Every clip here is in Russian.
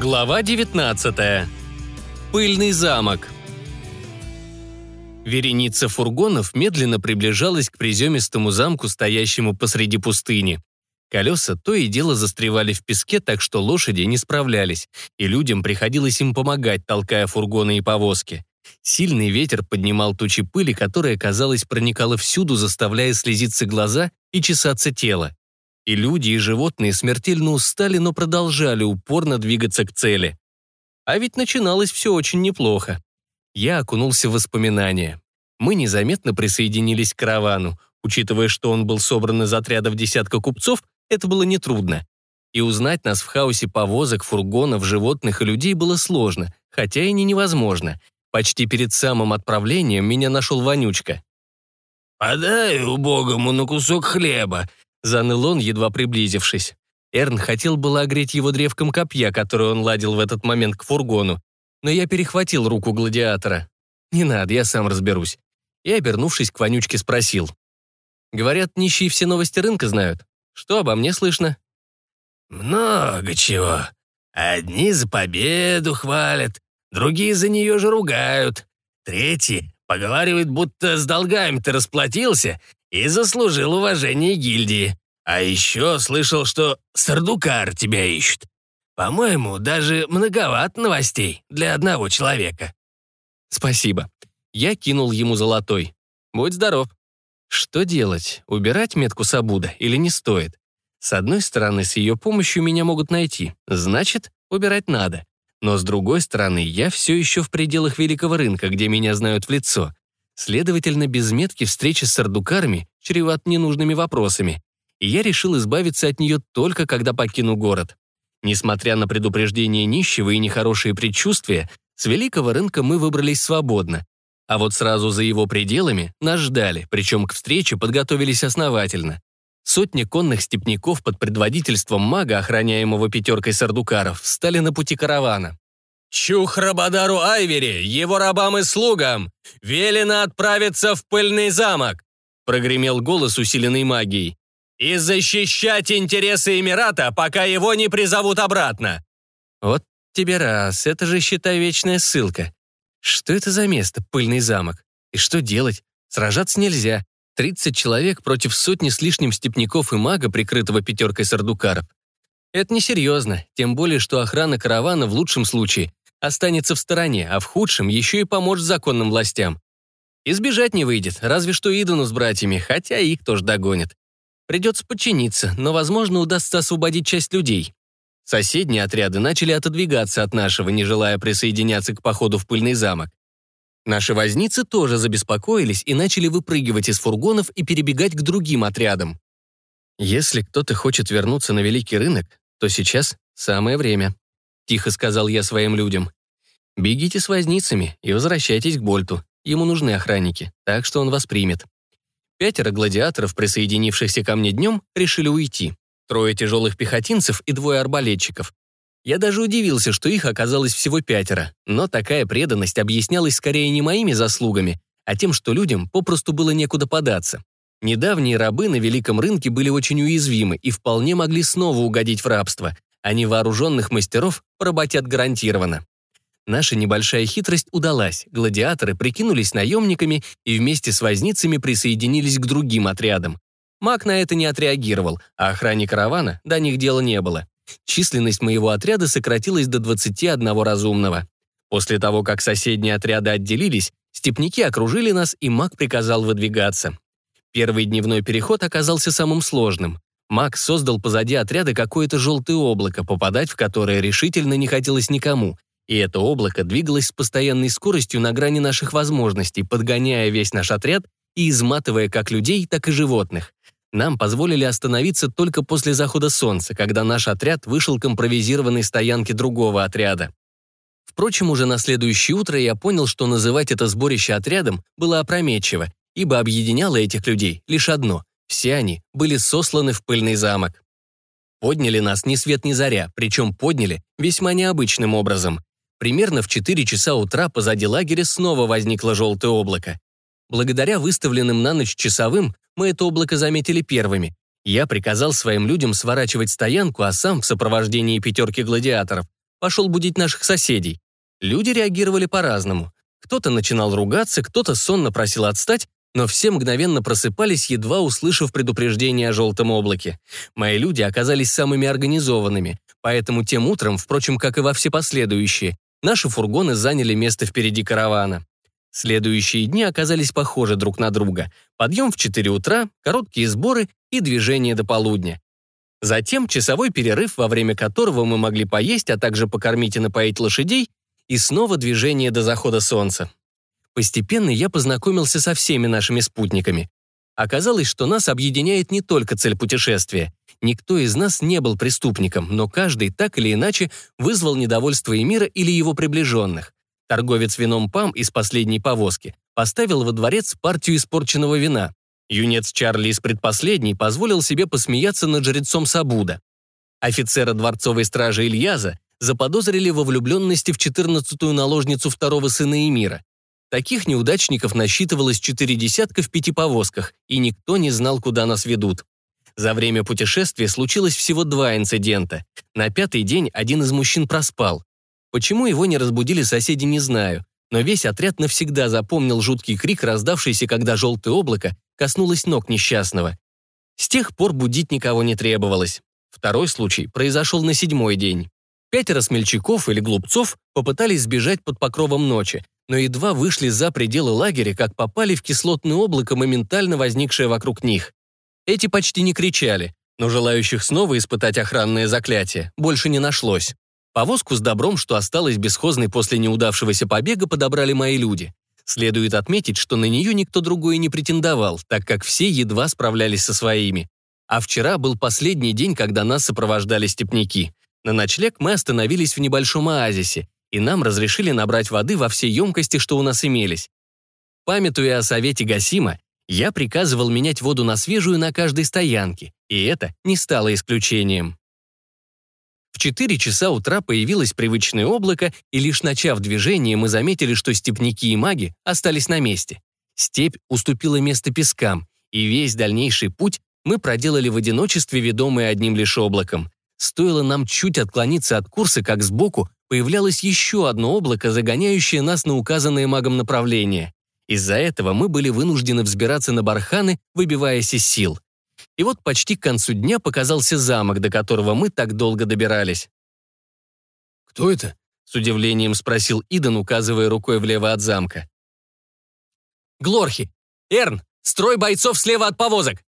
Глава 19. Пыльный замок. Вереница фургонов медленно приближалась к приземистому замку, стоящему посреди пустыни. Колеса то и дело застревали в песке, так что лошади не справлялись, и людям приходилось им помогать, толкая фургоны и повозки. Сильный ветер поднимал тучи пыли, которая, казалось, проникала всюду, заставляя слезиться глаза и чесаться тело. И люди, и животные смертельно устали, но продолжали упорно двигаться к цели. А ведь начиналось все очень неплохо. Я окунулся в воспоминания. Мы незаметно присоединились к каравану. Учитывая, что он был собран из отрядов десятка купцов, это было нетрудно. И узнать нас в хаосе повозок, фургонов, животных и людей было сложно, хотя и не невозможно. Почти перед самым отправлением меня нашел Вонючка. «Подай убогому на кусок хлеба», Заныл он, едва приблизившись. Эрн хотел было огреть его древком копья, которое он ладил в этот момент к фургону, но я перехватил руку гладиатора. «Не надо, я сам разберусь». И, обернувшись к Вонючке, спросил. «Говорят, нищие все новости рынка знают. Что обо мне слышно?» «Много чего. Одни за победу хвалят, другие за нее же ругают. Третьи поговаривают, будто с долгами ты расплатился и заслужил уважение гильдии. А еще слышал, что Сардукар тебя ищет. По-моему, даже многовато новостей для одного человека». «Спасибо». Я кинул ему золотой. «Будь здоров». Что делать? Убирать метку Сабуда или не стоит? С одной стороны, с ее помощью меня могут найти. Значит, убирать надо. Но с другой стороны, я все еще в пределах Великого рынка, где меня знают в лицо. Следовательно, без метки встречи с сардукарами чреват ненужными вопросами, и я решил избавиться от нее только когда покину город. Несмотря на предупреждение нищего и нехорошие предчувствия, с великого рынка мы выбрались свободно. А вот сразу за его пределами нас ждали, причем к встрече подготовились основательно. Сотни конных степняков под предводительством мага, охраняемого пятеркой сардукаров, встали на пути каравана. Чух Рабадару Айвери, его рабам и слугам, велено отправиться в пыльный замок, прогремел голос, усиленный магией, и защищать интересы Эмирата, пока его не призовут обратно. Вот тебе раз, это же, считай, вечная ссылка. Что это за место, пыльный замок? И что делать? Сражаться нельзя. 30 человек против сотни с лишним степняков и мага, прикрытого пятеркой сардукаров. Это несерьезно, тем более, что охрана каравана в лучшем случае останется в стороне, а в худшем еще и поможет законным властям. Избежать не выйдет, разве что Идану с братьями, хотя их тоже догонят. Придется подчиниться, но, возможно, удастся освободить часть людей. Соседние отряды начали отодвигаться от нашего, не желая присоединяться к походу в пыльный замок. Наши возницы тоже забеспокоились и начали выпрыгивать из фургонов и перебегать к другим отрядам. Если кто-то хочет вернуться на Великий рынок, то сейчас самое время. Тихо сказал я своим людям. «Бегите с возницами и возвращайтесь к Больту. Ему нужны охранники, так что он вас примет». Пятеро гладиаторов, присоединившихся ко мне днем, решили уйти. Трое тяжелых пехотинцев и двое арбалетчиков. Я даже удивился, что их оказалось всего пятеро, но такая преданность объяснялась скорее не моими заслугами, а тем, что людям попросту было некуда податься. Недавние рабы на Великом рынке были очень уязвимы и вполне могли снова угодить в рабство, а невооруженных мастеров поработят гарантированно. Наша небольшая хитрость удалась, гладиаторы прикинулись наемниками и вместе с возницами присоединились к другим отрядам. Маг на это не отреагировал, а охране каравана до них дела не было. Численность моего отряда сократилась до 21 разумного. После того, как соседние отряды отделились, степняки окружили нас, и маг приказал выдвигаться. Первый дневной переход оказался самым сложным. Макс создал позади отряда какое-то желтое облако, попадать в которое решительно не хотелось никому, и это облако двигалось с постоянной скоростью на грани наших возможностей, подгоняя весь наш отряд и изматывая как людей, так и животных. Нам позволили остановиться только после захода солнца, когда наш отряд вышел к импровизированной стоянке другого отряда. Впрочем, уже на следующее утро я понял, что называть это сборище отрядом было опрометчиво, ибо объединяло этих людей лишь одно все они были сосланы в пыльный замок. Подняли нас ни свет ни заря, причем подняли весьма необычным образом. Примерно в 4 часа утра позади лагеря снова возникло желтое облако. Благодаря выставленным на ночь часовым мы это облако заметили первыми. Я приказал своим людям сворачивать стоянку, а сам в сопровождении пятерки гладиаторов пошел будить наших соседей. Люди реагировали по-разному. Кто-то начинал ругаться, кто-то сонно просил отстать, но все мгновенно просыпались, едва услышав предупреждение о желтом облаке. Мои люди оказались самыми организованными, поэтому тем утром, впрочем, как и во все последующие, наши фургоны заняли место впереди каравана. Следующие дни оказались похожи друг на друга. Подъем в 4 утра, короткие сборы и движение до полудня. Затем часовой перерыв, во время которого мы могли поесть, а также покормить и напоить лошадей, и снова движение до захода солнца. Постепенно я познакомился со всеми нашими спутниками. Оказалось, что нас объединяет не только цель путешествия. Никто из нас не был преступником, но каждый так или иначе вызвал недовольство Эмира или его приближенных. Торговец вином Пам из последней повозки поставил во дворец партию испорченного вина. Юнец Чарли из предпоследней позволил себе посмеяться над жрецом Сабуда. Офицера дворцовой стражи Ильяза заподозрили во влюбленности в 14-ю наложницу второго сына Эмира. Таких неудачников насчитывалось четыре десятка в пяти повозках, и никто не знал, куда нас ведут. За время путешествия случилось всего два инцидента. На пятый день один из мужчин проспал. Почему его не разбудили соседи, не знаю, но весь отряд навсегда запомнил жуткий крик, раздавшийся, когда желтое облако коснулось ног несчастного. С тех пор будить никого не требовалось. Второй случай произошел на седьмой день. Пятеро смельчаков или глупцов попытались сбежать под покровом ночи, но едва вышли за пределы лагеря, как попали в кислотное облако, моментально возникшее вокруг них. Эти почти не кричали, но желающих снова испытать охранное заклятие больше не нашлось. Повозку с добром, что осталось бесхозной после неудавшегося побега, подобрали мои люди. Следует отметить, что на нее никто другой не претендовал, так как все едва справлялись со своими. А вчера был последний день, когда нас сопровождали степняки. На ночлег мы остановились в небольшом оазисе, и нам разрешили набрать воды во все емкости, что у нас имелись. Памятуя о совете Гасима, я приказывал менять воду на свежую на каждой стоянке, и это не стало исключением. В 4 часа утра появилось привычное облако, и лишь начав движение, мы заметили, что степняки и маги остались на месте. Степь уступила место пескам, и весь дальнейший путь мы проделали в одиночестве, ведомые одним лишь облаком. Стоило нам чуть отклониться от курса, как сбоку появлялось еще одно облако, загоняющее нас на указанное магом направление. Из-за этого мы были вынуждены взбираться на барханы, выбиваясь из сил. И вот почти к концу дня показался замок, до которого мы так долго добирались. «Кто это?» — с удивлением спросил Иден, указывая рукой влево от замка. «Глорхи! Эрн, строй бойцов слева от повозок!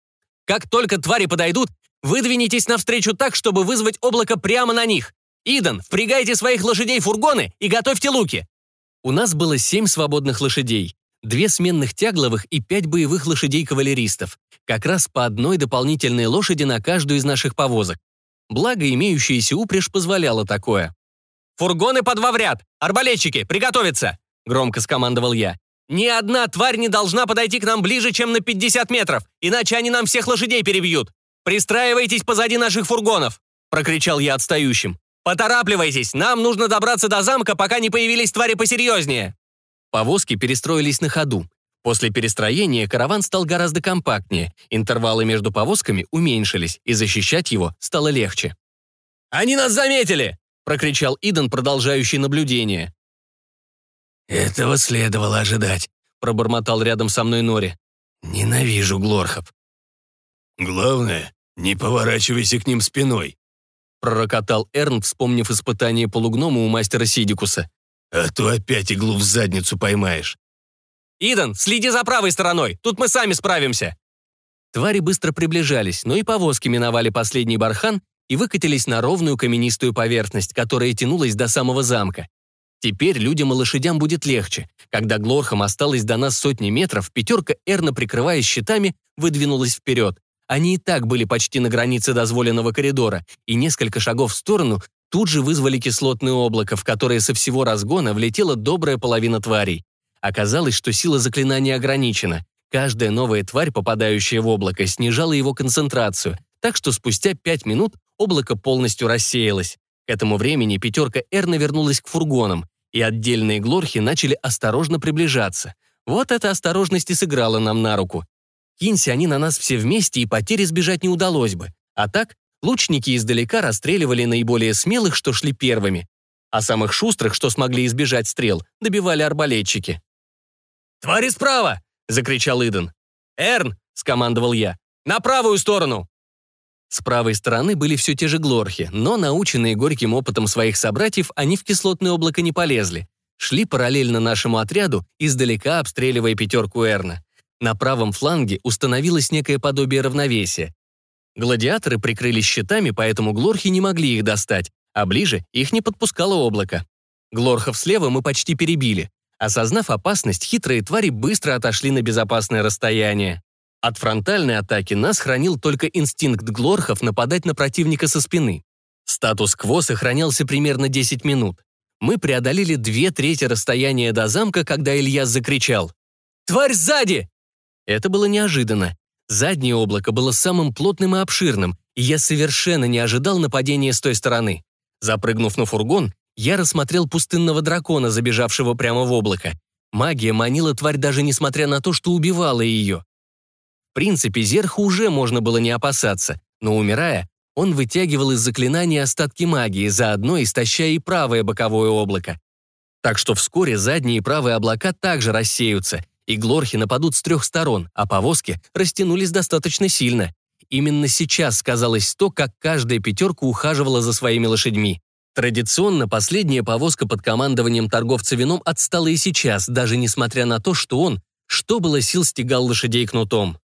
Как только твари подойдут, выдвинитесь навстречу так, чтобы вызвать облако прямо на них! Иден, впрягайте своих лошадей в фургоны и готовьте луки!» У нас было семь свободных лошадей две сменных тягловых и пять боевых лошадей-кавалеристов, как раз по одной дополнительной лошади на каждую из наших повозок. Благо, имеющаяся упряжь позволяла такое. «Фургоны по два в ряд! Арбалетчики, приготовиться!» — громко скомандовал я. «Ни одна тварь не должна подойти к нам ближе, чем на 50 метров, иначе они нам всех лошадей перебьют! Пристраивайтесь позади наших фургонов!» — прокричал я отстающим. «Поторапливайтесь, нам нужно добраться до замка, пока не появились твари посерьезнее!» Повозки перестроились на ходу. После перестроения караван стал гораздо компактнее, интервалы между повозками уменьшились, и защищать его стало легче. «Они нас заметили!» — прокричал Иден, продолжающий наблюдение. «Этого следовало ожидать», — пробормотал рядом со мной Нори. «Ненавижу Глорхов». «Главное, не поворачивайся к ним спиной», — пророкотал Эрн, вспомнив испытание полугнома у мастера Сидикуса. А то опять иглу в задницу поймаешь. «Идан, следи за правой стороной, тут мы сами справимся!» Твари быстро приближались, но и повозки миновали последний бархан и выкатились на ровную каменистую поверхность, которая тянулась до самого замка. Теперь людям и лошадям будет легче. Когда Глорхам осталось до нас сотни метров, пятерка Эрна, прикрываясь щитами, выдвинулась вперед. Они и так были почти на границе дозволенного коридора, и несколько шагов в сторону тут же вызвали кислотное облако, в которое со всего разгона влетела добрая половина тварей. Оказалось, что сила заклинания ограничена. Каждая новая тварь, попадающая в облако, снижала его концентрацию, так что спустя пять минут облако полностью рассеялось. К этому времени пятерка Эрна вернулась к фургонам, и отдельные глорхи начали осторожно приближаться. Вот эта осторожность и сыграла нам на руку. Кинься они на нас все вместе, и потери сбежать не удалось бы. А так Лучники издалека расстреливали наиболее смелых, что шли первыми. а самых шустрых, что смогли избежать стрел, добивали арбалетчики. «Твари справа!» — закричал Иден. «Эрн!» — скомандовал я. «На правую сторону!» С правой стороны были все те же глорхи, но, наученные горьким опытом своих собратьев, они в кислотное облако не полезли. Шли параллельно нашему отряду, издалека обстреливая пятерку Эрна. На правом фланге установилось некое подобие равновесия. Гладиаторы прикрылись щитами, поэтому глорхи не могли их достать, а ближе их не подпускало облако. Глорхов слева мы почти перебили. Осознав опасность, хитрые твари быстро отошли на безопасное расстояние. От фронтальной атаки нас хранил только инстинкт глорхов нападать на противника со спины. Статус-кво сохранялся примерно 10 минут. Мы преодолели две трети расстояния до замка, когда Илья закричал. «Тварь сзади!» Это было неожиданно. Заднее облако было самым плотным и обширным, и я совершенно не ожидал нападения с той стороны. Запрыгнув на фургон, я рассмотрел пустынного дракона, забежавшего прямо в облако. Магия манила тварь даже несмотря на то, что убивала ее. В принципе, Зерха уже можно было не опасаться, но умирая, он вытягивал из заклинания остатки магии, заодно истощая и правое боковое облако. Так что вскоре задние и правые облака также рассеются, и глорхи нападут с трех сторон, а повозки растянулись достаточно сильно. Именно сейчас сказалось то, как каждая пятерка ухаживала за своими лошадьми. Традиционно последняя повозка под командованием торговца вином отстала и сейчас, даже несмотря на то, что он, что было сил, стегал лошадей кнутом.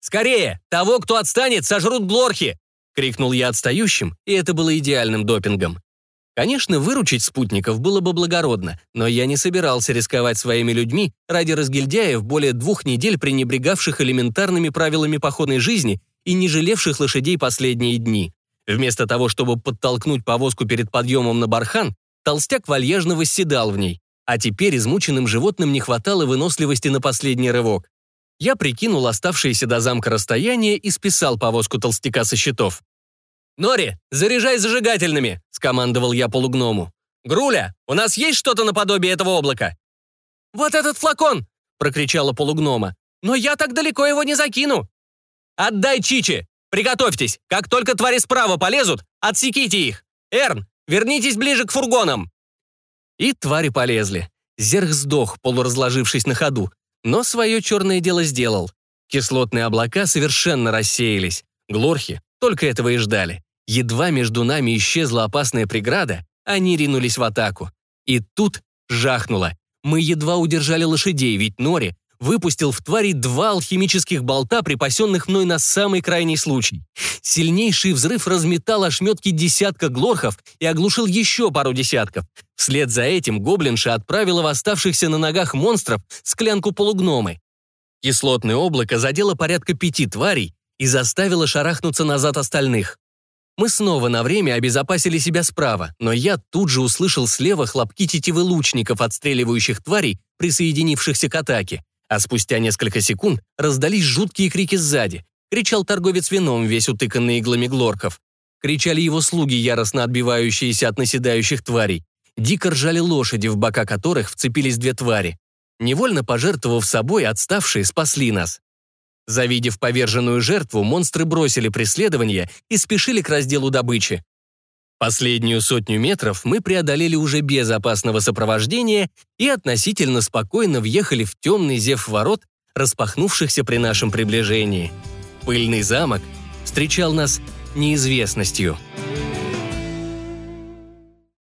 «Скорее! Того, кто отстанет, сожрут глорхи!» — крикнул я отстающим, и это было идеальным допингом. Конечно, выручить спутников было бы благородно, но я не собирался рисковать своими людьми ради разгильдяев, более двух недель пренебрегавших элементарными правилами походной жизни и не жалевших лошадей последние дни. Вместо того, чтобы подтолкнуть повозку перед подъемом на бархан, толстяк вальяжно восседал в ней, а теперь измученным животным не хватало выносливости на последний рывок. Я прикинул оставшееся до замка расстояние и списал повозку толстяка со счетов. «Нори, заряжай зажигательными!» — скомандовал я полугному. «Груля, у нас есть что-то наподобие этого облака?» «Вот этот флакон!» — прокричала полугнома. «Но я так далеко его не закину!» «Отдай Чичи! Приготовьтесь! Как только твари справа полезут, отсеките их! Эрн, вернитесь ближе к фургонам!» И твари полезли. Зерх сдох, полуразложившись на ходу, но свое черное дело сделал. Кислотные облака совершенно рассеялись. Глорхи только этого и ждали. Едва между нами исчезла опасная преграда, они ринулись в атаку. И тут жахнуло. Мы едва удержали лошадей, ведь Нори выпустил в твари два алхимических болта, припасенных мной на самый крайний случай. Сильнейший взрыв разметал ошметки десятка глорхов и оглушил еще пару десятков. Вслед за этим гоблинша отправила в оставшихся на ногах монстров склянку полугномы. Кислотное облако задело порядка пяти тварей и заставило шарахнуться назад остальных. Мы снова на время обезопасили себя справа, но я тут же услышал слева хлопки тетивы лучников, отстреливающих тварей, присоединившихся к атаке. А спустя несколько секунд раздались жуткие крики сзади. Кричал торговец вином, весь утыканный иглами глорков. Кричали его слуги, яростно отбивающиеся от наседающих тварей. Дико ржали лошади, в бока которых вцепились две твари. Невольно пожертвовав собой, отставшие спасли нас. Завидев поверженную жертву, монстры бросили преследование и спешили к разделу добычи. Последнюю сотню метров мы преодолели уже без опасного сопровождения и относительно спокойно въехали в темный зев ворот, распахнувшихся при нашем приближении. Пыльный замок встречал нас неизвестностью.